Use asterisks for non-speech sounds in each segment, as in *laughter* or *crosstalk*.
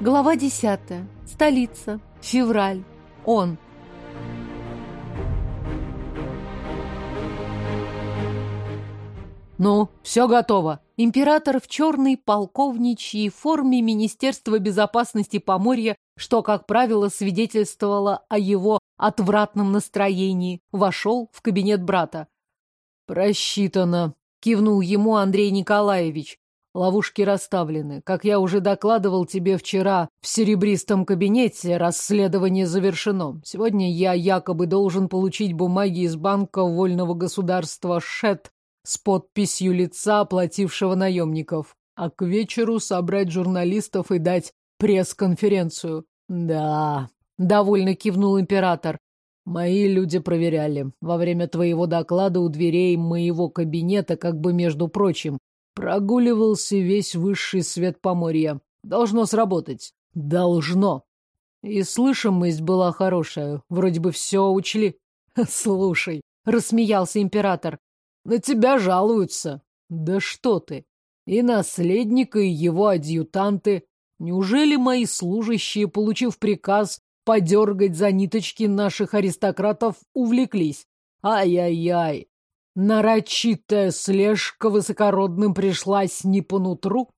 Глава десятая. Столица. Февраль. Он. «Ну, все готово». Император в черной полковничьей форме Министерства безопасности Поморья, что, как правило, свидетельствовало о его отвратном настроении, вошел в кабинет брата. «Просчитано», — кивнул ему Андрей Николаевич. Ловушки расставлены. Как я уже докладывал тебе вчера в серебристом кабинете, расследование завершено. Сегодня я якобы должен получить бумаги из банка вольного государства ШЭТ с подписью лица, оплатившего наемников, а к вечеру собрать журналистов и дать пресс-конференцию. Да, довольно кивнул император. Мои люди проверяли. Во время твоего доклада у дверей моего кабинета, как бы между прочим, Прогуливался весь высший свет Поморья. Должно сработать. Должно. И слышимость была хорошая. Вроде бы все учли. *laughs* Слушай, рассмеялся император. На тебя жалуются. Да что ты. И наследник, и его адъютанты. Неужели мои служащие, получив приказ подергать за ниточки наших аристократов, увлеклись? Ай-яй-яй, Нарочитая слежка высокородным пришлась не по нутру?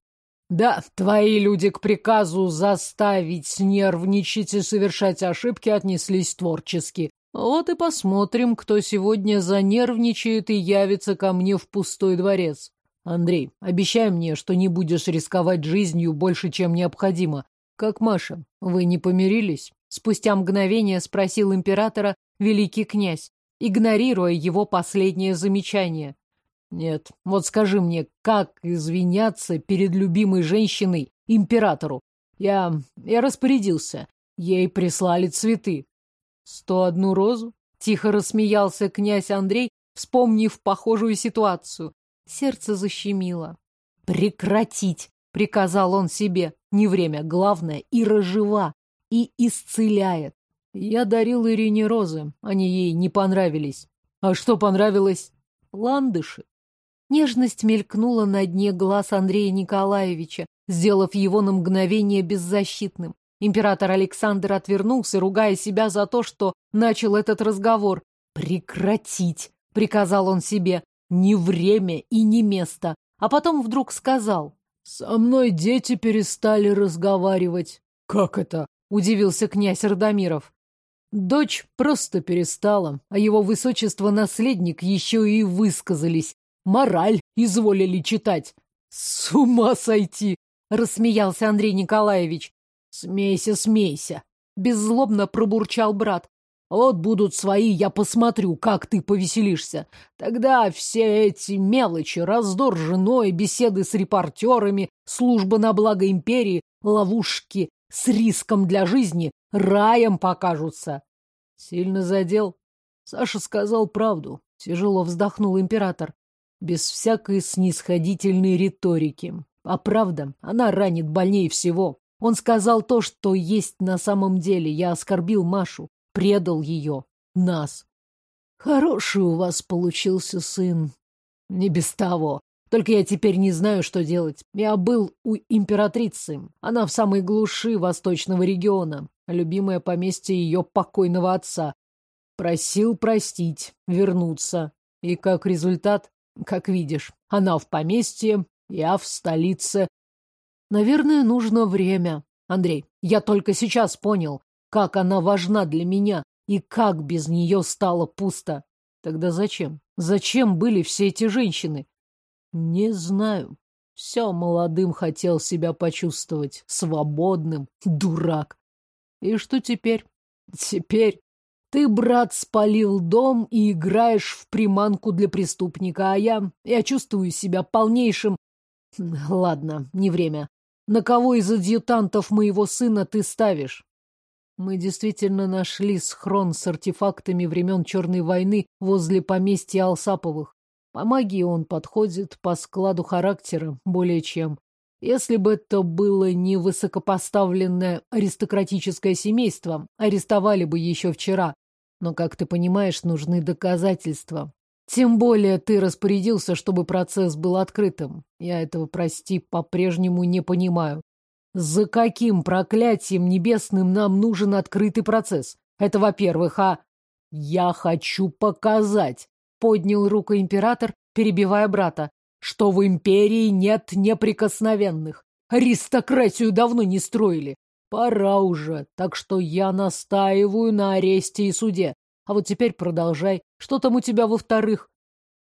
Да, твои люди к приказу заставить нервничать и совершать ошибки отнеслись творчески. Вот и посмотрим, кто сегодня занервничает и явится ко мне в пустой дворец. Андрей, обещай мне, что не будешь рисковать жизнью больше, чем необходимо. Как Маша, вы не помирились? Спустя мгновение спросил императора великий князь игнорируя его последнее замечание. Нет, вот скажи мне, как извиняться перед любимой женщиной, императору? Я... я распорядился. Ей прислали цветы. Сто одну розу? Тихо рассмеялся князь Андрей, вспомнив похожую ситуацию. Сердце защемило. «Прекратить!» — приказал он себе. «Не время, главное, Ира жива и исцеляет. Я дарил Ирине розы, они ей не понравились. А что понравилось? Ландыши. Нежность мелькнула на дне глаз Андрея Николаевича, сделав его на мгновение беззащитным. Император Александр отвернулся, ругая себя за то, что начал этот разговор. «Прекратить!» — приказал он себе. «Не время и не место». А потом вдруг сказал. «Со мной дети перестали разговаривать». «Как это?» — удивился князь Радомиров. Дочь просто перестала, а его высочество наследник еще и высказались. Мораль изволили читать. С ума сойти! Рассмеялся Андрей Николаевич. Смейся, смейся. Беззлобно пробурчал брат. Вот будут свои, я посмотрю, как ты повеселишься. Тогда все эти мелочи, раздор с женой, беседы с репортерами, служба на благо империи, ловушки с риском для жизни раем покажутся. Сильно задел. Саша сказал правду. Тяжело вздохнул император. Без всякой снисходительной риторики. А правда, она ранит больнее всего. Он сказал то, что есть на самом деле. Я оскорбил Машу, предал ее, нас. Хороший у вас получился сын. Не без того. Только я теперь не знаю, что делать. Я был у императрицы. Она в самой глуши восточного региона. Любимое поместье ее покойного отца. Просил простить, вернуться. И как результат, как видишь, она в поместье, я в столице. Наверное, нужно время. Андрей, я только сейчас понял, как она важна для меня и как без нее стало пусто. Тогда зачем? Зачем были все эти женщины? Не знаю. Все молодым хотел себя почувствовать, свободным, дурак. И что теперь? Теперь ты, брат, спалил дом и играешь в приманку для преступника, а я... Я чувствую себя полнейшим... Ладно, не время. На кого из адъютантов моего сына ты ставишь? Мы действительно нашли схрон с артефактами времен Черной войны возле поместья Алсаповых. По магии он подходит, по складу характера более чем. Если бы это было не высокопоставленное аристократическое семейство, арестовали бы еще вчера. Но, как ты понимаешь, нужны доказательства. Тем более ты распорядился, чтобы процесс был открытым. Я этого, прости, по-прежнему не понимаю. За каким проклятием небесным нам нужен открытый процесс? Это во-первых, а... Я хочу показать, поднял руку император, перебивая брата, что в империи нет неприкосновенных. Аристократию давно не строили. Пора уже, так что я настаиваю на аресте и суде. А вот теперь продолжай. Что там у тебя во-вторых?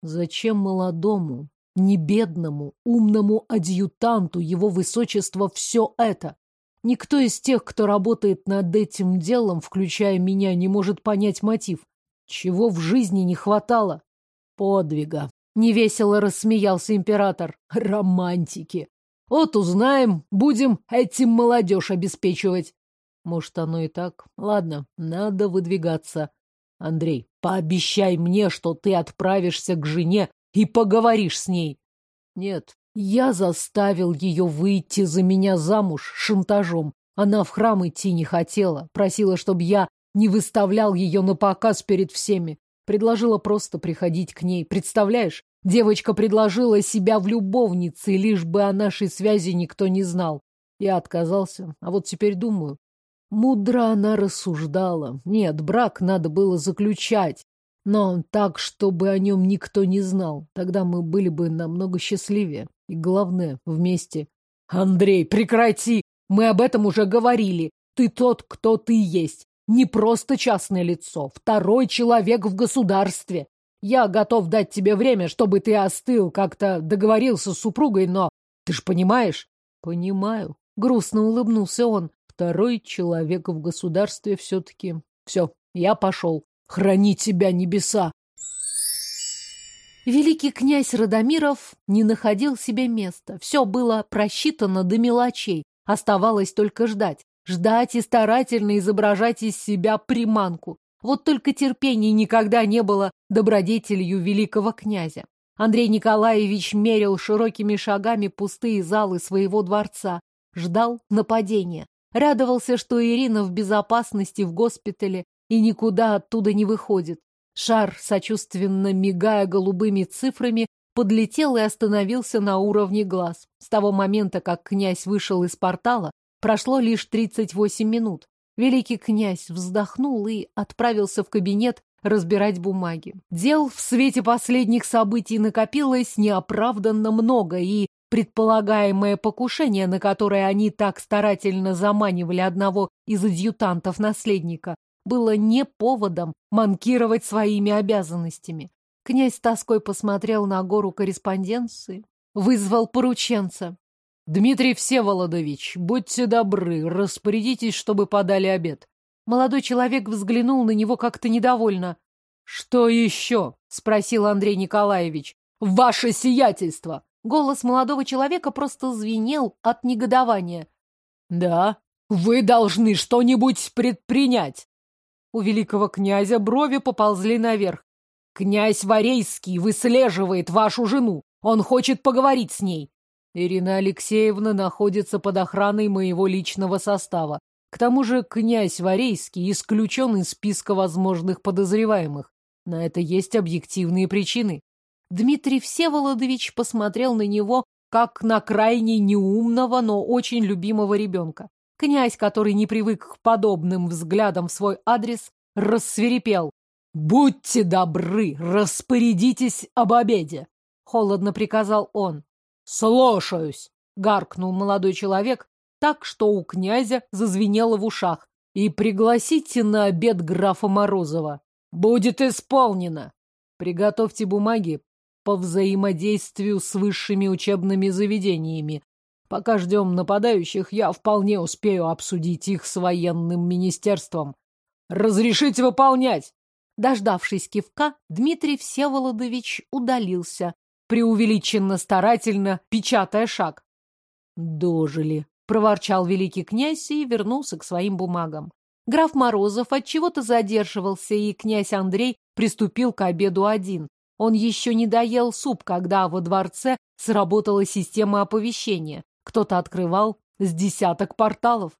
Зачем молодому, не бедному, умному адъютанту его высочества все это? Никто из тех, кто работает над этим делом, включая меня, не может понять мотив. Чего в жизни не хватало? Подвига. Невесело рассмеялся император. Романтики. Вот узнаем, будем этим молодежь обеспечивать. Может, оно и так. Ладно, надо выдвигаться. Андрей, пообещай мне, что ты отправишься к жене и поговоришь с ней. Нет, я заставил ее выйти за меня замуж шантажом. Она в храм идти не хотела, просила, чтобы я не выставлял ее на показ перед всеми. Предложила просто приходить к ней. Представляешь, девочка предложила себя в любовнице, лишь бы о нашей связи никто не знал. Я отказался, а вот теперь думаю. Мудро она рассуждала. Нет, брак надо было заключать, но так, чтобы о нем никто не знал. Тогда мы были бы намного счастливее. И главное, вместе. Андрей, прекрати! Мы об этом уже говорили. Ты тот, кто ты есть. Не просто частное лицо, второй человек в государстве. Я готов дать тебе время, чтобы ты остыл, как-то договорился с супругой, но... Ты ж понимаешь? Понимаю. Грустно улыбнулся он. Второй человек в государстве все-таки. Все, я пошел. Храни тебя небеса. Великий князь Радомиров не находил себе места. Все было просчитано до мелочей. Оставалось только ждать. Ждать и старательно изображать из себя приманку. Вот только терпения никогда не было добродетелью великого князя. Андрей Николаевич мерил широкими шагами пустые залы своего дворца. Ждал нападения. Радовался, что Ирина в безопасности в госпитале и никуда оттуда не выходит. Шар, сочувственно мигая голубыми цифрами, подлетел и остановился на уровне глаз. С того момента, как князь вышел из портала, прошло лишь 38 минут. Великий князь вздохнул и отправился в кабинет разбирать бумаги. Дел в свете последних событий накопилось неоправданно много, и предполагаемое покушение, на которое они так старательно заманивали одного из адъютантов наследника, было не поводом манкировать своими обязанностями. Князь тоской посмотрел на гору корреспонденции, вызвал порученца. «Дмитрий Всеволодович, будьте добры, распорядитесь, чтобы подали обед». Молодой человек взглянул на него как-то недовольно. «Что еще?» — спросил Андрей Николаевич. «Ваше сиятельство!» Голос молодого человека просто звенел от негодования. «Да, вы должны что-нибудь предпринять!» У великого князя брови поползли наверх. «Князь Варейский выслеживает вашу жену. Он хочет поговорить с ней». Ирина Алексеевна находится под охраной моего личного состава. К тому же князь Варейский исключен из списка возможных подозреваемых. На это есть объективные причины. Дмитрий Всеволодович посмотрел на него как на крайне неумного, но очень любимого ребенка. Князь, который не привык к подобным взглядам в свой адрес, рассверепел. «Будьте добры, распорядитесь об обеде!» — холодно приказал он. «Слушаюсь!» — гаркнул молодой человек так, что у князя зазвенело в ушах. «И пригласите на обед графа Морозова. Будет исполнено! Приготовьте бумаги по взаимодействию с высшими учебными заведениями. Пока ждем нападающих, я вполне успею обсудить их с военным министерством. Разрешите выполнять!» Дождавшись кивка, Дмитрий Всеволодович удалился, преувеличенно старательно печатая шаг. «Дожили», — проворчал великий князь и вернулся к своим бумагам. Граф Морозов от чего то задерживался, и князь Андрей приступил к обеду один. Он еще не доел суп, когда во дворце сработала система оповещения. Кто-то открывал с десяток порталов.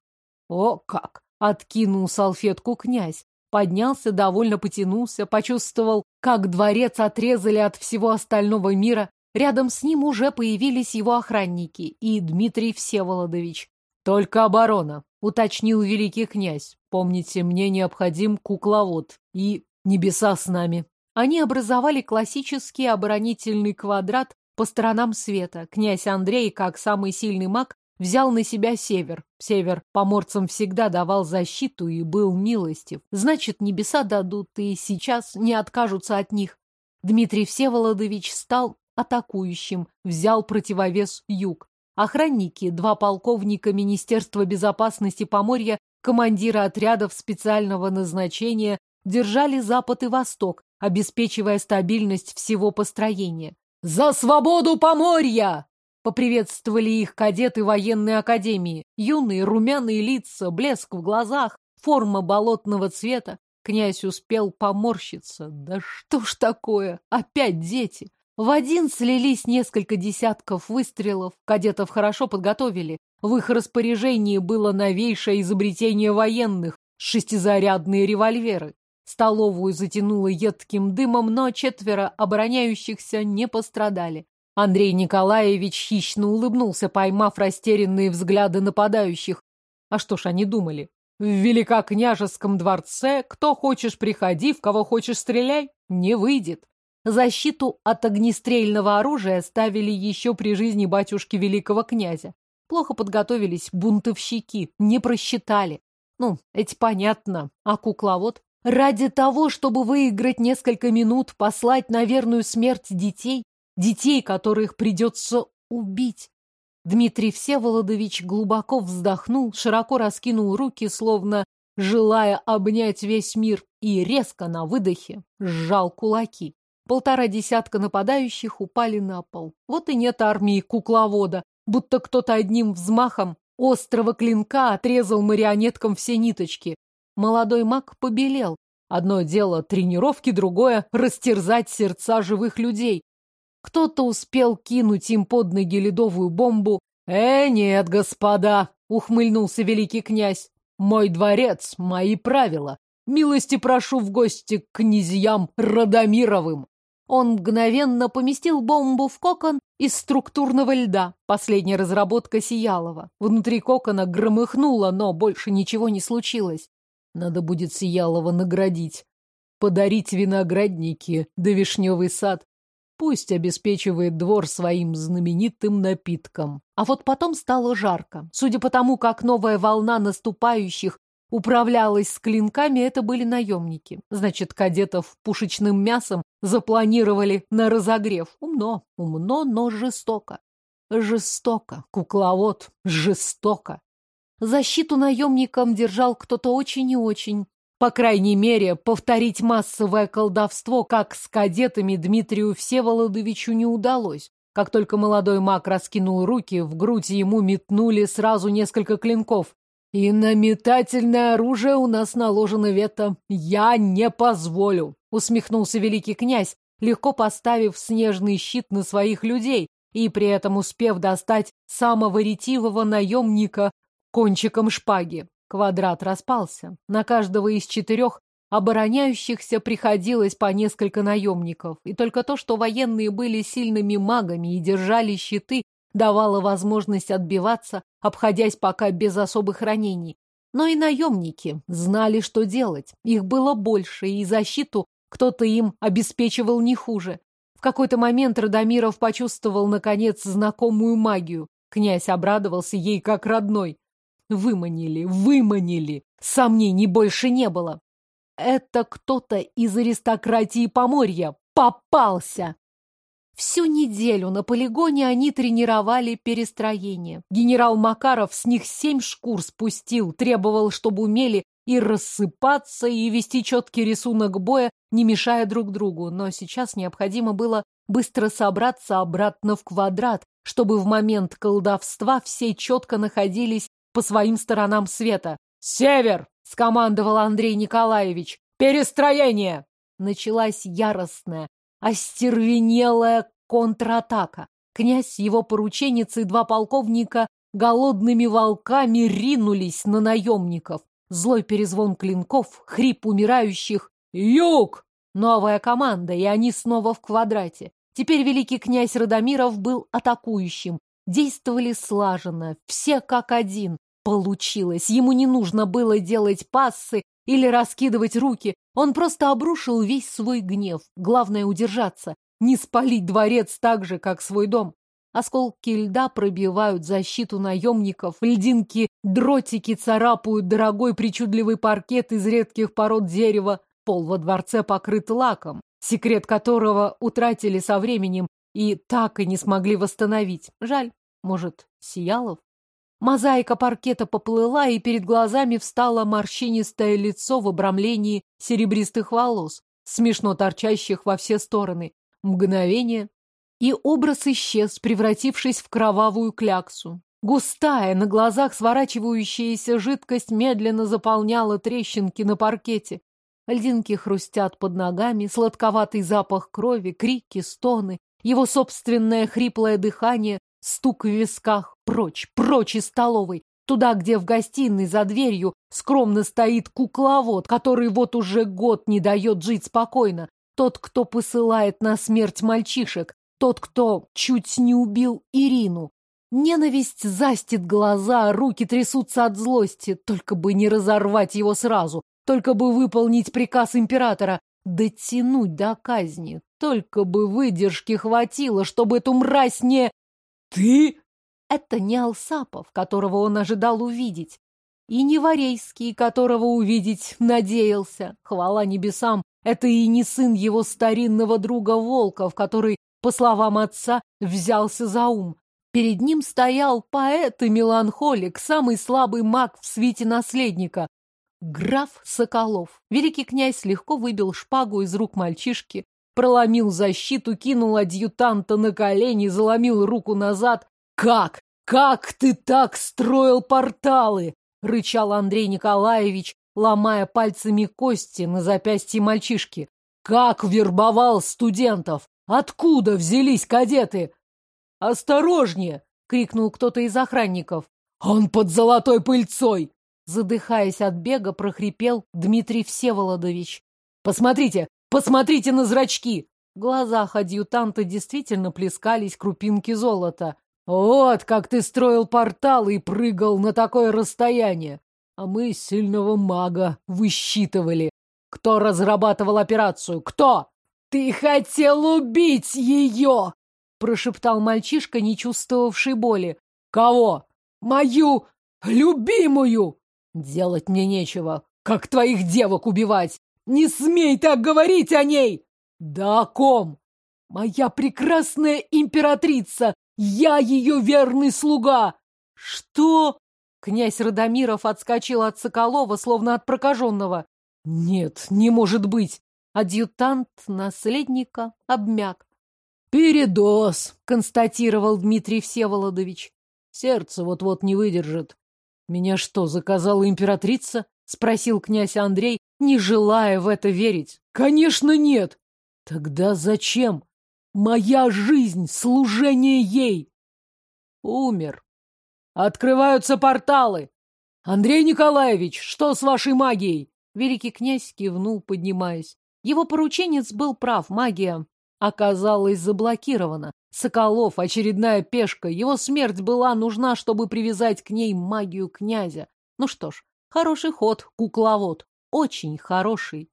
О, как! Откинул салфетку князь. Поднялся, довольно потянулся, почувствовал, как дворец отрезали от всего остального мира. Рядом с ним уже появились его охранники и Дмитрий Всеволодович. Только оборона, уточнил великий князь. Помните, мне необходим кукловод и небеса с нами. Они образовали классический оборонительный квадрат по сторонам света. Князь Андрей, как самый сильный маг, взял на себя север. Север поморцам всегда давал защиту и был милостив. Значит, небеса дадут и сейчас не откажутся от них. Дмитрий Всеволодович стал атакующим, взял противовес юг. Охранники, два полковника Министерства безопасности Поморья, командира отрядов специального назначения, держали запад и восток, обеспечивая стабильность всего построения. «За свободу Поморья!» Поприветствовали их кадеты военной академии. Юные румяные лица, блеск в глазах, форма болотного цвета. Князь успел поморщиться. Да что ж такое? Опять дети! В один слились несколько десятков выстрелов. Кадетов хорошо подготовили. В их распоряжении было новейшее изобретение военных — шестизарядные револьверы. Столовую затянуло едким дымом, но четверо обороняющихся не пострадали. Андрей Николаевич хищно улыбнулся, поймав растерянные взгляды нападающих. А что ж они думали? В Великокняжеском дворце кто хочешь приходи, в кого хочешь стреляй, не выйдет. Защиту от огнестрельного оружия ставили еще при жизни батюшки великого князя. Плохо подготовились бунтовщики, не просчитали. Ну, эти понятно. А кукловод? Ради того, чтобы выиграть несколько минут, послать на верную смерть детей, детей, которых придется убить. Дмитрий Всеволодович глубоко вздохнул, широко раскинул руки, словно желая обнять весь мир, и резко на выдохе сжал кулаки. Полтора десятка нападающих упали на пол. Вот и нет армии кукловода, будто кто-то одним взмахом острого клинка отрезал марионеткам все ниточки. Молодой маг побелел. Одно дело тренировки, другое — растерзать сердца живых людей. Кто-то успел кинуть им под ноги ледовую бомбу. «Э, нет, господа!» — ухмыльнулся великий князь. «Мой дворец, мои правила. Милости прошу в гости к князьям Радомировым!» Он мгновенно поместил бомбу в кокон из структурного льда. Последняя разработка Сиялова. Внутри кокона громыхнуло, но больше ничего не случилось. Надо будет Сиялова наградить. Подарить виноградники да вишневый сад. Пусть обеспечивает двор своим знаменитым напитком. А вот потом стало жарко. Судя по тому, как новая волна наступающих управлялась с клинками, это были наемники. Значит, кадетов пушечным мясом запланировали на разогрев. Умно, умно, но жестоко. Жестоко, кукловод, жестоко. Защиту наемникам держал кто-то очень и очень. По крайней мере, повторить массовое колдовство, как с кадетами Дмитрию Всеволодовичу не удалось. Как только молодой маг раскинул руки, в грудь ему метнули сразу несколько клинков. «И на метательное оружие у нас наложено вето. Я не позволю!» — усмехнулся великий князь, легко поставив снежный щит на своих людей и при этом успев достать самого ретивого наемника кончиком шпаги. Квадрат распался. На каждого из четырех обороняющихся приходилось по несколько наемников. И только то, что военные были сильными магами и держали щиты, давало возможность отбиваться, обходясь пока без особых ранений. Но и наемники знали, что делать. Их было больше, и защиту кто-то им обеспечивал не хуже. В какой-то момент Радомиров почувствовал, наконец, знакомую магию. Князь обрадовался ей как родной. Выманили, выманили. Сомнений больше не было. Это кто-то из аристократии Поморья попался. Всю неделю на полигоне они тренировали перестроение. Генерал Макаров с них семь шкур спустил, требовал, чтобы умели и рассыпаться, и вести четкий рисунок боя, не мешая друг другу. Но сейчас необходимо было быстро собраться обратно в квадрат, чтобы в момент колдовства все четко находились по своим сторонам света. «Север!» — скомандовал Андрей Николаевич. «Перестроение!» Началась яростная, остервенелая контратака. Князь, его порученицы и два полковника голодными волками ринулись на наемников. Злой перезвон клинков, хрип умирающих. «Юг!» Новая команда, и они снова в квадрате. Теперь великий князь Радомиров был атакующим, действовали слаженно, все как один. получилось. Ему не нужно было делать пассы или раскидывать руки. Он просто обрушил весь свой гнев. Главное удержаться, не спалить дворец так же, как свой дом. Осколки льда пробивают защиту наемников, льдинки, дротики царапают дорогой причудливый паркет из редких пород дерева, пол во дворце покрыт лаком, секрет которого утратили со временем и так и не смогли восстановить. Жаль, может, Сиялов? Мозаика паркета поплыла, и перед глазами встало морщинистое лицо в обрамлении серебристых волос, смешно торчащих во все стороны. Мгновение, и образ исчез, превратившись в кровавую кляксу. Густая, на глазах сворачивающаяся жидкость медленно заполняла трещинки на паркете. Льдинки хрустят под ногами, сладковатый запах крови, крики, стоны, его собственное хриплое дыхание, стук в висках. Прочь, прочь из столовой, туда, где в гостиной за дверью скромно стоит кукловод, который вот уже год не дает жить спокойно. Тот, кто посылает на смерть мальчишек, тот, кто чуть не убил Ирину. Ненависть застит глаза, руки трясутся от злости, только бы не разорвать его сразу, только бы выполнить приказ императора, дотянуть до казни. Только бы выдержки хватило, чтобы эту мразь не... Ты? Это не Алсапов, которого он ожидал увидеть. И не Варейский, которого увидеть надеялся. Хвала небесам, это и не сын его старинного друга Волков, который, по словам отца, взялся за ум. Перед ним стоял поэт и меланхолик, самый слабый маг в свите наследника. Граф Соколов. Великий князь легко выбил шпагу из рук мальчишки, проломил защиту, кинул адъютанта на колени, заломил руку назад. «Как? Как ты так строил порталы?» — рычал Андрей Николаевич, ломая пальцами кости на запястье мальчишки. «Как вербовал студентов? Откуда взялись кадеты?» «Осторожнее!» — крикнул кто-то из охранников. «Он под золотой пыльцой!» Задыхаясь от бега, прохрипел Дмитрий Всеволодович. «Посмотрите! Посмотрите на зрачки!» В глазах адъютанта действительно плескались крупинки золота. «Вот как ты строил портал и прыгал на такое расстояние! А мы сильного мага высчитывали. Кто разрабатывал операцию? Кто? Ты хотел убить ее!» Прошептал мальчишка, не чувствовавший боли. «Кого? Мою любимую!» Делать мне нечего. Как твоих девок убивать? Не смей так говорить о ней! Да о ком? Моя прекрасная императрица! Я ее верный слуга! Что? Князь Радомиров отскочил от Соколова, словно от прокаженного. Нет, не может быть. Адъютант наследника обмяк. «Передоз», — констатировал Дмитрий Всеволодович. «Сердце вот-вот не выдержит. «Меня что, заказала императрица?» — спросил князь Андрей, не желая в это верить. «Конечно нет!» «Тогда зачем? Моя жизнь, служение ей!» «Умер. Открываются порталы!» «Андрей Николаевич, что с вашей магией?» Великий князь кивнул, поднимаясь. Его порученец был прав, магия оказалась заблокирована. Соколов, очередная пешка, его смерть была нужна, чтобы привязать к ней магию князя. Ну что ж, хороший ход, кукловод, очень хороший.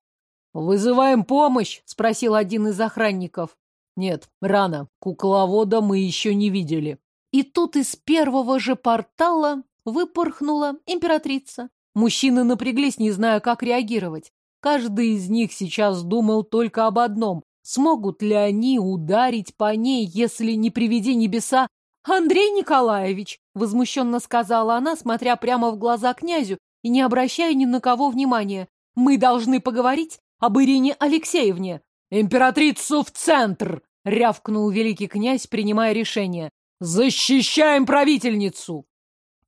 «Вызываем помощь?» — спросил один из охранников. «Нет, рано, кукловода мы еще не видели». И тут из первого же портала выпорхнула императрица. Мужчины напряглись, не зная, как реагировать. Каждый из них сейчас думал только об одном Смогут ли они ударить по ней, если не приведи небеса? Андрей Николаевич, возмущенно сказала она, смотря прямо в глаза князю и не обращая ни на кого внимания. Мы должны поговорить об Ирине Алексеевне. Императрицу в центр! рявкнул великий князь, принимая решение. Защищаем правительницу!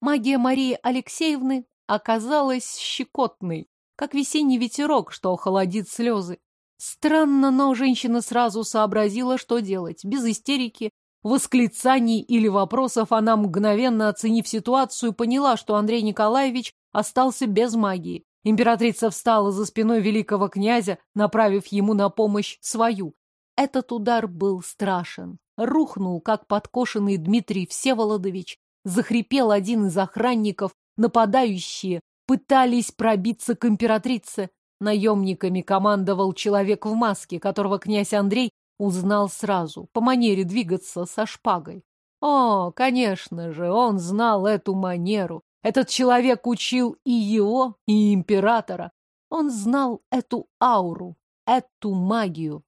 Магия Марии Алексеевны оказалась щекотной, как весенний ветерок, что охладит слезы. Странно, но женщина сразу сообразила, что делать. Без истерики, восклицаний или вопросов она, мгновенно оценив ситуацию, поняла, что Андрей Николаевич остался без магии. Императрица встала за спиной великого князя, направив ему на помощь свою. Этот удар был страшен. Рухнул, как подкошенный Дмитрий Всеволодович. Захрипел один из охранников, нападающие пытались пробиться к императрице. Наемниками командовал человек в маске, которого князь Андрей узнал сразу, по манере двигаться со шпагой. О, конечно же, он знал эту манеру. Этот человек учил и его, и императора. Он знал эту ауру, эту магию.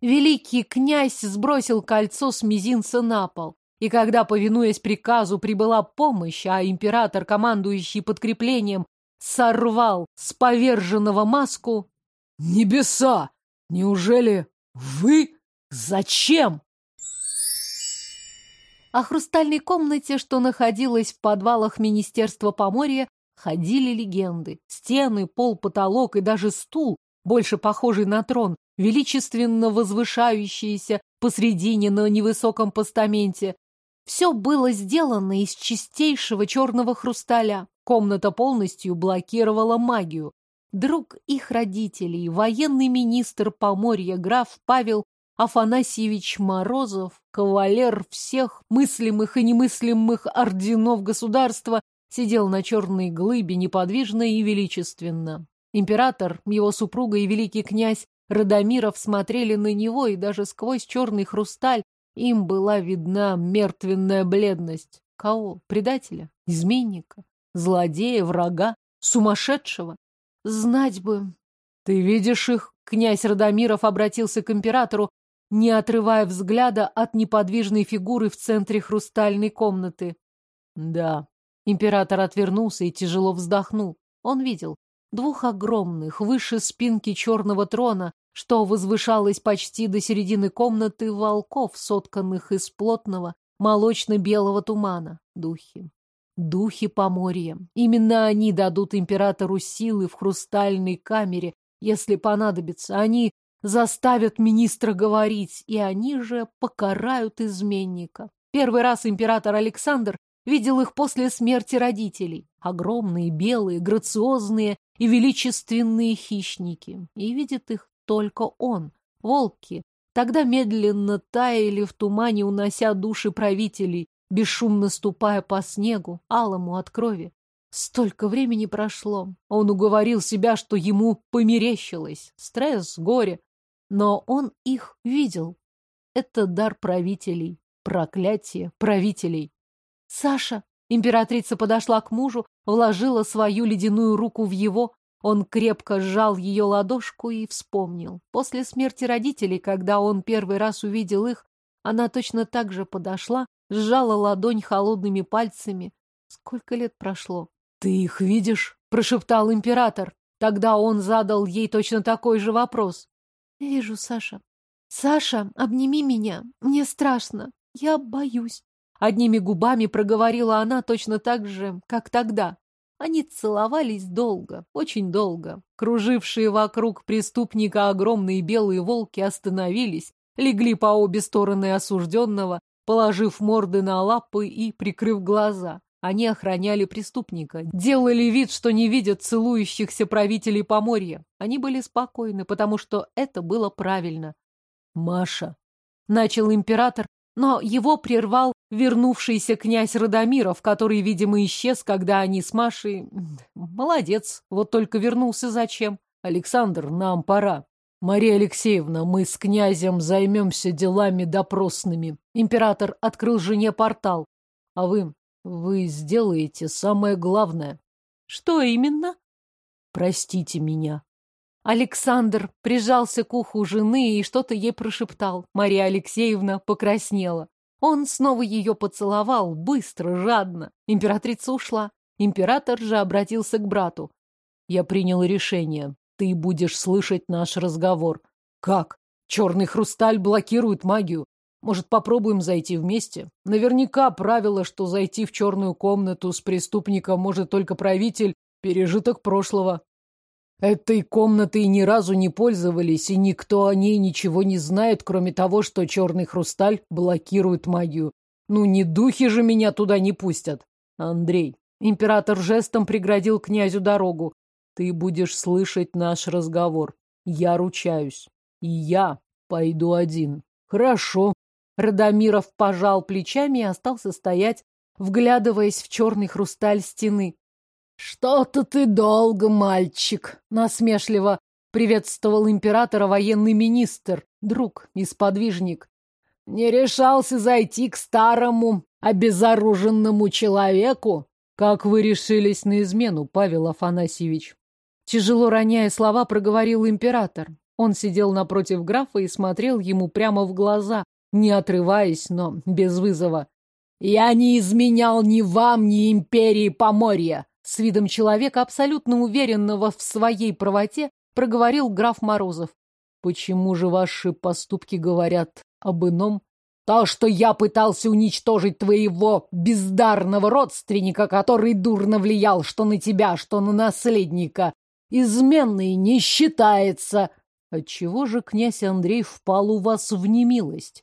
Великий князь сбросил кольцо с мизинца на пол. И когда, повинуясь приказу, прибыла помощь, а император, командующий подкреплением, сорвал с поверженного маску... «Небеса! Неужели вы? Зачем?» О хрустальной комнате, что находилась в подвалах Министерства Поморья, ходили легенды. Стены, пол, потолок и даже стул, больше похожий на трон, величественно возвышающийся посредине на невысоком постаменте. Все было сделано из чистейшего черного хрусталя. Комната полностью блокировала магию. Друг их родителей, военный министр Поморья граф Павел Афанасьевич Морозов, кавалер всех мыслимых и немыслимых орденов государства, сидел на черной глыбе неподвижно и величественно. Император, его супруга и великий князь Радомиров смотрели на него, и даже сквозь черный хрусталь им была видна мертвенная бледность. Кого? Предателя? Изменника? Злодея? Врага? Сумасшедшего? Знать бы. Ты видишь их? Князь Радомиров обратился к императору, не отрывая взгляда от неподвижной фигуры в центре хрустальной комнаты. Да. Император отвернулся и тяжело вздохнул. Он видел двух огромных, выше спинки черного трона, что возвышалось почти до середины комнаты волков, сотканных из плотного молочно-белого тумана. Духи. Духи Поморья. Именно они дадут императору силы в хрустальной камере, если понадобится. Они заставят министра говорить, и они же покарают изменника. Первый раз император Александр видел их после смерти родителей. Огромные, белые, грациозные и величественные хищники. И видит их только он. Волки тогда медленно таяли в тумане, унося души правителей, бесшумно ступая по снегу, алому от крови. Столько времени прошло. Он уговорил себя, что ему померещилось. Стресс, горе, но он их видел. Это дар правителей, проклятие правителей. Саша, императрица подошла к мужу, вложила свою ледяную руку в его, он крепко сжал ее ладошку и вспомнил. После смерти родителей, когда он первый раз увидел их, она точно так же подошла, сжала ладонь холодными пальцами. Сколько лет прошло? «Ты их видишь?» — прошептал император. Тогда он задал ей точно такой же вопрос. Вижу, Саша. Саша, обними меня. Мне страшно. Я боюсь. Одними губами проговорила она точно так же, как тогда. Они целовались долго, очень долго. Кружившие вокруг преступника огромные белые волки остановились, легли по обе стороны осужденного, положив морды на лапы и прикрыв глаза. Они охраняли преступника, делали вид, что не видят целующихся правителей Поморья. Они были спокойны, потому что это было правильно. «Маша», — начал император, но его прервал вернувшийся князь Радомиров, который, видимо, исчез, когда они с Машей... Молодец, вот только вернулся зачем? Александр, нам пора. Мария Алексеевна, мы с князем займемся делами допросными. Император открыл жене портал. А вы вы сделаете самое главное. Что именно? Простите меня. Александр прижался к уху жены и что-то ей прошептал. Мария Алексеевна покраснела. Он снова ее поцеловал, быстро, жадно. Императрица ушла. Император же обратился к брату. Я принял решение. Ты будешь слышать наш разговор. Как? Черный хрусталь блокирует магию. Может, попробуем зайти вместе? Наверняка правило, что зайти в черную комнату с преступником может только правитель, пережиток прошлого. Этой комнатой ни разу не пользовались, и никто о ней ничего не знает, кроме того, что черный хрусталь блокирует магию. Ну, не духи же меня туда не пустят. Андрей, император жестом преградил князю дорогу. Ты будешь слышать наш разговор. Я ручаюсь. И я пойду один. Хорошо, Радомиров пожал плечами и остался стоять, вглядываясь в черный хрусталь стены. Что-то ты долго, мальчик, насмешливо приветствовал императора военный министр, друг и сподвижник. Не решался зайти к старому обезоруженному человеку? Как вы решились на измену, Павел Афанасьевич? Тяжело роняя слова, проговорил император. Он сидел напротив графа и смотрел ему прямо в глаза, не отрываясь, но без вызова. «Я не изменял ни вам, ни империи Поморья!» С видом человека, абсолютно уверенного в своей правоте, проговорил граф Морозов. «Почему же ваши поступки говорят об ином?» «То, что я пытался уничтожить твоего бездарного родственника, который дурно влиял что на тебя, что на наследника, изменный не считается!» Отчего же князь Андрей впал у вас в немилость?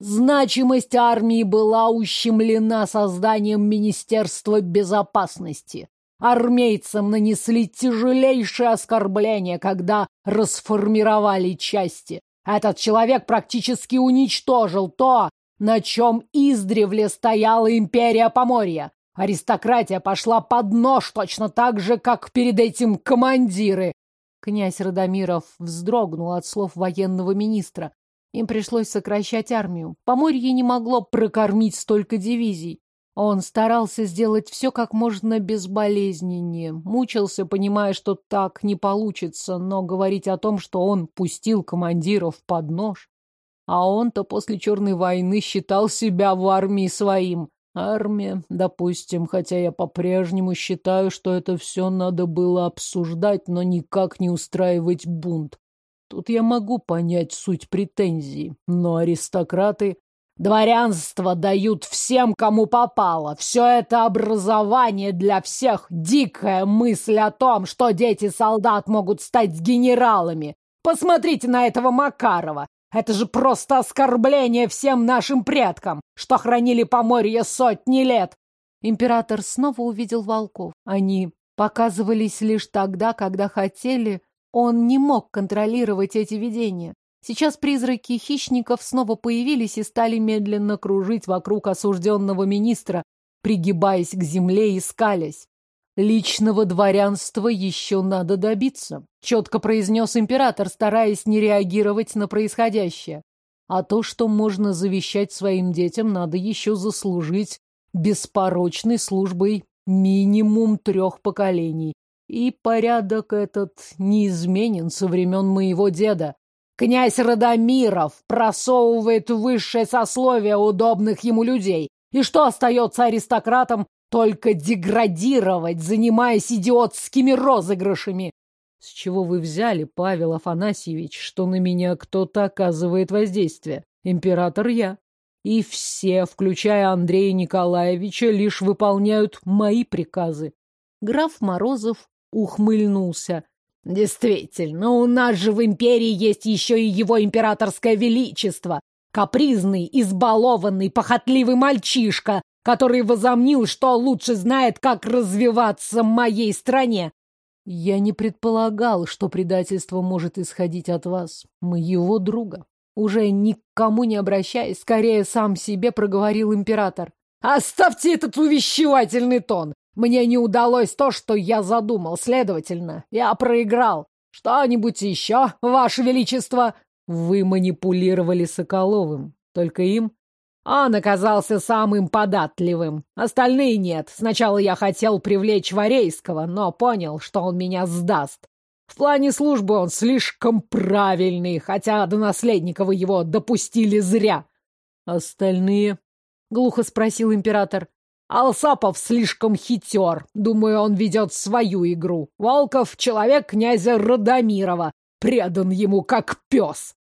Значимость армии была ущемлена созданием Министерства безопасности. Армейцам нанесли тяжелейшее оскорбление, когда расформировали части. Этот человек практически уничтожил то, на чем издревле стояла империя Поморья. Аристократия пошла под нож точно так же, как перед этим командиры. Князь Радомиров вздрогнул от слов военного министра. Им пришлось сокращать армию. Поморье не могло прокормить столько дивизий. Он старался сделать все как можно безболезненнее. Мучился, понимая, что так не получится, но говорить о том, что он пустил командиров под нож. А он-то после Черной войны считал себя в армии своим. Армия, допустим, хотя я по-прежнему считаю, что это все надо было обсуждать, но никак не устраивать бунт. Тут я могу понять суть претензий, но аристократы... Дворянство дают всем, кому попало. Все это образование для всех. Дикая мысль о том, что дети солдат могут стать генералами. Посмотрите на этого Макарова. Это же просто оскорбление всем нашим предкам, что хранили Поморье сотни лет. Император снова увидел волков. Они показывались лишь тогда, когда хотели, он не мог контролировать эти видения. Сейчас призраки хищников снова появились и стали медленно кружить вокруг осужденного министра, пригибаясь к земле и скалясь. Личного дворянства еще надо добиться, четко произнес император, стараясь не реагировать на происходящее. А то, что можно завещать своим детям, надо еще заслужить беспорочной службой минимум трех поколений. И порядок этот неизменен со времен моего деда. Князь Радомиров просовывает высшее сословие удобных ему людей. И что остается аристократам? Только деградировать, занимаясь идиотскими розыгрышами. С чего вы взяли, Павел Афанасьевич, что на меня кто-то оказывает воздействие? Император я. И все, включая Андрея Николаевича, лишь выполняют мои приказы. Граф Морозов ухмыльнулся. Действительно, у нас же в империи есть еще и его императорское величество. Капризный, избалованный, похотливый мальчишка, который возомнил, что лучше знает, как развиваться в моей стране. Я не предполагал, что предательство может исходить от вас, моего друга. Уже никому не обращаясь, скорее сам себе проговорил император. Оставьте этот увещевательный тон. Мне не удалось то, что я задумал, следовательно, я проиграл. Что-нибудь еще, Ваше Величество? Вы манипулировали Соколовым. Только им? Он оказался самым податливым. Остальные нет. Сначала я хотел привлечь Варейского, но понял, что он меня сдаст. В плане службы он слишком правильный, хотя до наследника его допустили зря. Остальные? Глухо спросил император. Алсапов слишком хитер. Думаю, он ведет свою игру. Волков — человек князя Радомирова. Предан ему как пес.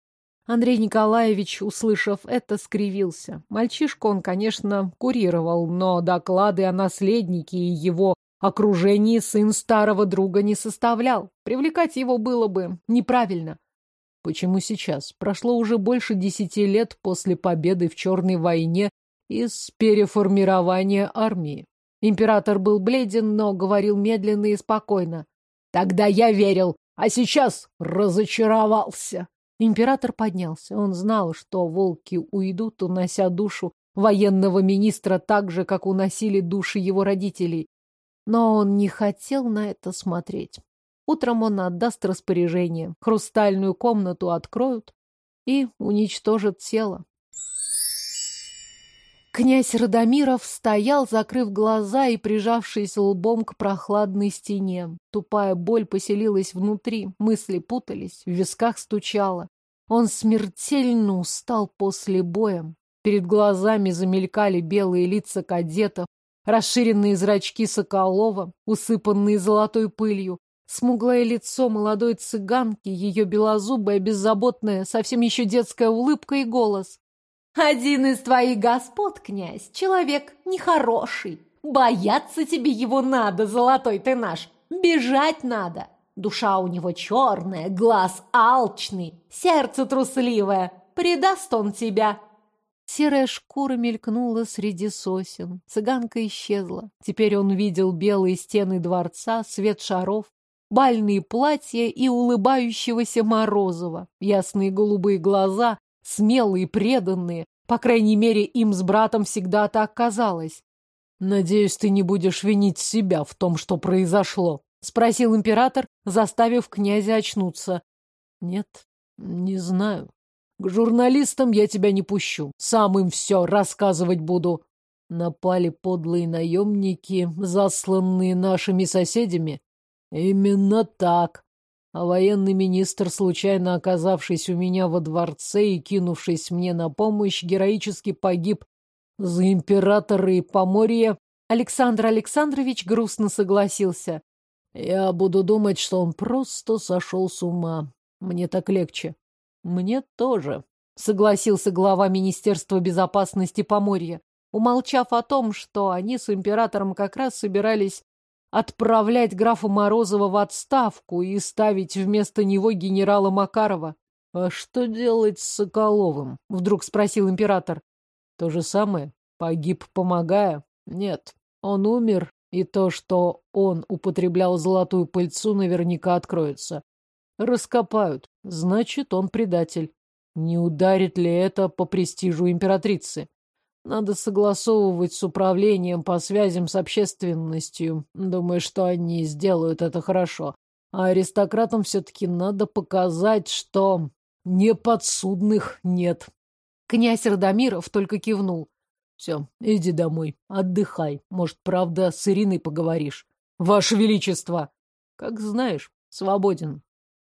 Андрей Николаевич, услышав это, скривился. Мальчишку он, конечно, курировал, но доклады о наследнике и его окружении сын старого друга не составлял. Привлекать его было бы неправильно. Почему сейчас? Прошло уже больше десяти лет после победы в Черной войне из переформирования армии. Император был бледен, но говорил медленно и спокойно. Тогда я верил, а сейчас разочаровался. Император поднялся. Он знал, что волки уйдут, унося душу военного министра так же, как уносили души его родителей. Но он не хотел на это смотреть. Утром он отдаст распоряжение. Хрустальную комнату откроют и уничтожат тело. Князь Радомиров стоял, закрыв глаза и прижавшись лбом к прохладной стене. Тупая боль поселилась внутри, мысли путались, в висках стучало. Он смертельно устал после боя. Перед глазами замелькали белые лица кадетов, расширенные зрачки Соколова, усыпанные золотой пылью, смуглое лицо молодой цыганки, ее белозубая, беззаботная, совсем еще детская улыбка и голос. Один из твоих господ, князь, человек нехороший. Бояться тебе его надо, золотой ты наш. Бежать надо. Душа у него черная, глаз алчный, сердце трусливое. Предаст он тебя. Серая шкура мелькнула среди сосен. Цыганка исчезла. Теперь он видел белые стены дворца, свет шаров, бальные платья и улыбающегося Морозова. Ясные голубые глаза, смелые, преданные. По крайней мере, им с братом всегда так казалось. «Надеюсь, ты не будешь винить себя в том, что произошло», — спросил император, заставив князя очнуться. «Нет, не знаю. К журналистам я тебя не пущу. Сам им все рассказывать буду. Напали подлые наемники, засланные нашими соседями. Именно так а военный министр, случайно оказавшись у меня во дворце и кинувшись мне на помощь, героически погиб за императора и поморье. Александр Александрович грустно согласился. Я буду думать, что он просто сошел с ума. Мне так легче. Мне тоже, согласился глава Министерства безопасности Поморья, умолчав о том, что они с императором как раз собирались отправлять графа Морозова в отставку и ставить вместо него генерала Макарова. «А что делать с Соколовым?» — вдруг спросил император. «То же самое? Погиб, помогая?» «Нет, он умер, и то, что он употреблял золотую пыльцу, наверняка откроется. Раскопают, значит, он предатель. Не ударит ли это по престижу императрицы? Надо согласовывать с управлением по связям с общественностью. Думаю, что они сделают это хорошо. А аристократам все-таки надо показать, что неподсудных нет. Князь Радомиров только кивнул. Все, иди домой, отдыхай. Может, правда, с Ириной поговоришь. Ваше Величество! Как знаешь, свободен.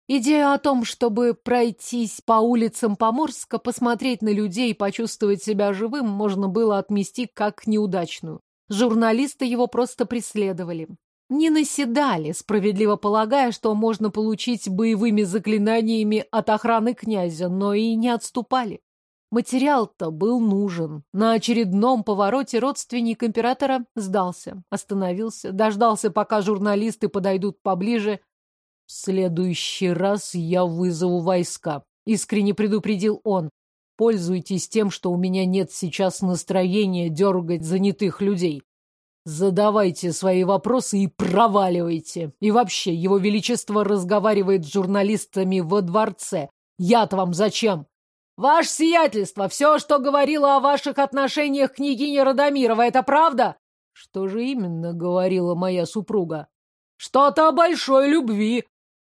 Идея о том, чтобы пройтись по улицам Поморска, посмотреть на людей и почувствовать себя живым, можно было отмести как неудачную. Журналисты его просто преследовали. Не наседали, справедливо полагая, что можно получить боевыми заклинаниями от охраны князя, но и не отступали. Материал-то был нужен. На очередном повороте родственник императора сдался, остановился, дождался, пока журналисты подойдут поближе, «В следующий раз я вызову войска», — искренне предупредил он. «Пользуйтесь тем, что у меня нет сейчас настроения дергать занятых людей. Задавайте свои вопросы и проваливайте. И вообще, его величество разговаривает с журналистами во дворце. Я-то вам зачем?» «Ваше сиятельство, все, что говорила о ваших отношениях княгиня Радомирова, это правда?» «Что же именно говорила моя супруга?» «Что-то о большой любви.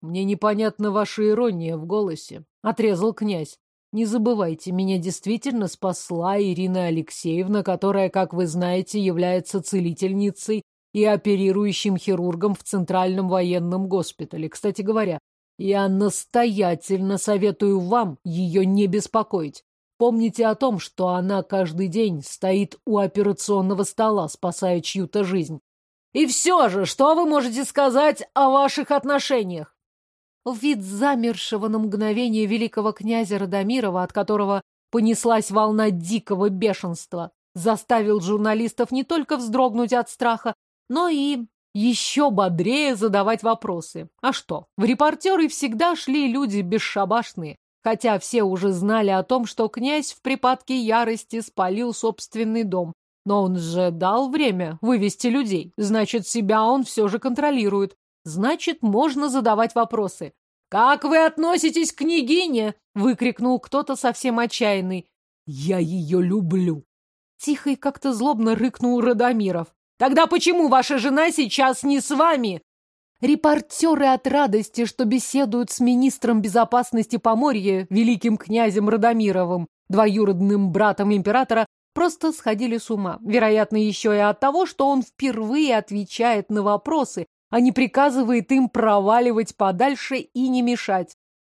Мне непонятна ваша ирония в голосе, отрезал князь. Не забывайте, меня действительно спасла Ирина Алексеевна, которая, как вы знаете, является целительницей и оперирующим хирургом в Центральном военном госпитале. Кстати говоря, я настоятельно советую вам ее не беспокоить. Помните о том, что она каждый день стоит у операционного стола, спасая чью-то жизнь. И все же, что вы можете сказать о ваших отношениях? Вид замершего на мгновение великого князя Радомирова, от которого понеслась волна дикого бешенства, заставил журналистов не только вздрогнуть от страха, но и еще бодрее задавать вопросы. А что, в репортеры всегда шли люди бесшабашные, хотя все уже знали о том, что князь в припадке ярости спалил собственный дом. Но он же дал время вывести людей, значит, себя он все же контролирует. Значит, можно задавать вопросы. «Как вы относитесь к княгине?» — выкрикнул кто-то совсем отчаянный. «Я ее люблю!» Тихо и как-то злобно рыкнул Радомиров. Тогда почему ваша жена сейчас не с вами? Репортеры от радости, что беседуют с министром безопасности Поморья, великим князем Радомировым, двоюродным братом императора, просто сходили с ума. Вероятно, еще и от того, что он впервые отвечает на вопросы, а не приказывает им проваливать подальше и не мешать.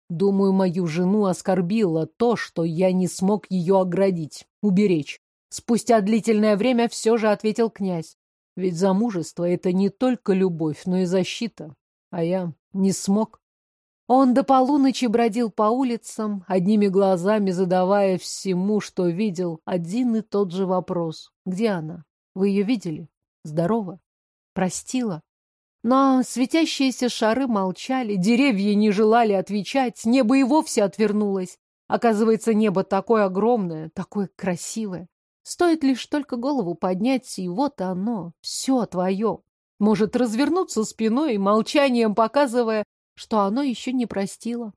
Думаю, мою жену оскорбило то, что я не смог ее оградить, уберечь. Спустя длительное время все же ответил князь. Ведь замужество — это не только любовь, но и защита. А я не смог. Он до полуночи бродил по улицам, одними глазами задавая всему, что видел, один и тот же вопрос. Где она? Вы ее видели? Здорова? Простила? Но светящиеся шары молчали, деревья не желали отвечать, небо и вовсе отвернулось. Оказывается, небо такое огромное, такое красивое. Стоит лишь только голову поднять, и вот оно, все твое. Может развернуться спиной, молчанием показывая, что оно еще не простило.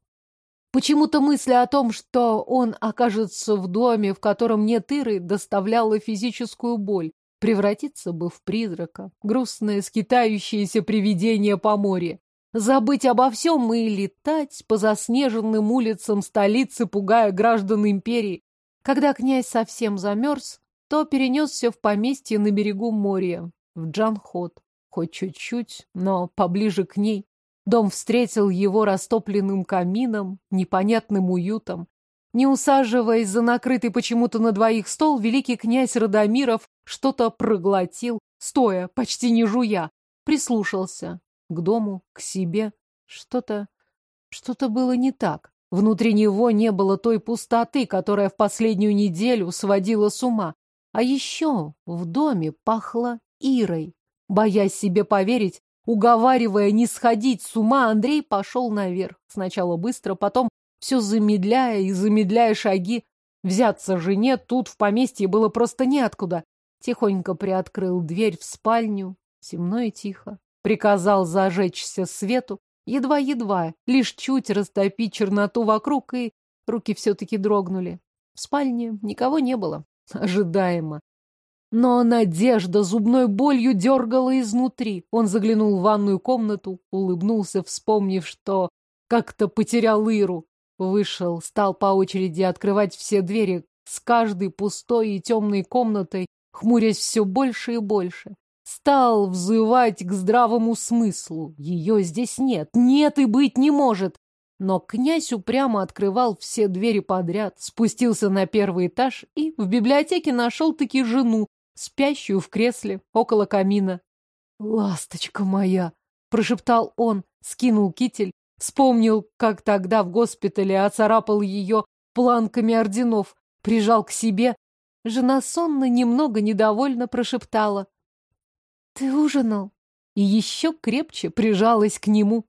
Почему-то мысль о том, что он окажется в доме, в котором нет Иры, доставляла физическую боль превратиться бы в призрака, грустное скитающееся привидение по море. Забыть обо всем и летать по заснеженным улицам столицы, пугая граждан империи. Когда князь совсем замерз, то перенесся в поместье на берегу моря, в Джанхот. Хоть чуть-чуть, но поближе к ней. Дом встретил его растопленным камином, непонятным уютом. Не усаживаясь за накрытый почему-то на двоих стол, великий князь Радомиров что-то проглотил, стоя, почти не жуя. Прислушался. К дому, к себе. Что-то... Что-то было не так. Внутри него не было той пустоты, которая в последнюю неделю сводила с ума. А еще в доме пахло Ирой. Боясь себе поверить, уговаривая не сходить с ума, Андрей пошел наверх. Сначала быстро, потом все замедляя и замедляя шаги. Взяться жене тут в поместье было просто неоткуда. Тихонько приоткрыл дверь в спальню, темно и тихо. Приказал зажечься свету, едва-едва, лишь чуть растопить черноту вокруг, и руки все-таки дрогнули. В спальне никого не было. Ожидаемо. Но надежда зубной болью дергала изнутри. Он заглянул в ванную комнату, улыбнулся, вспомнив, что как-то потерял Иру. Вышел, стал по очереди открывать все двери с каждой пустой и темной комнатой, хмурясь все больше и больше. Стал взывать к здравому смыслу. Ее здесь нет, нет и быть не может. Но князь упрямо открывал все двери подряд, спустился на первый этаж и в библиотеке нашел-таки жену, спящую в кресле около камина. «Ласточка моя!» — прошептал он, скинул китель, вспомнил, как тогда в госпитале оцарапал ее планками орденов, прижал к себе Жена сонно, немного недовольно прошептала. «Ты ужинал?» И еще крепче прижалась к нему.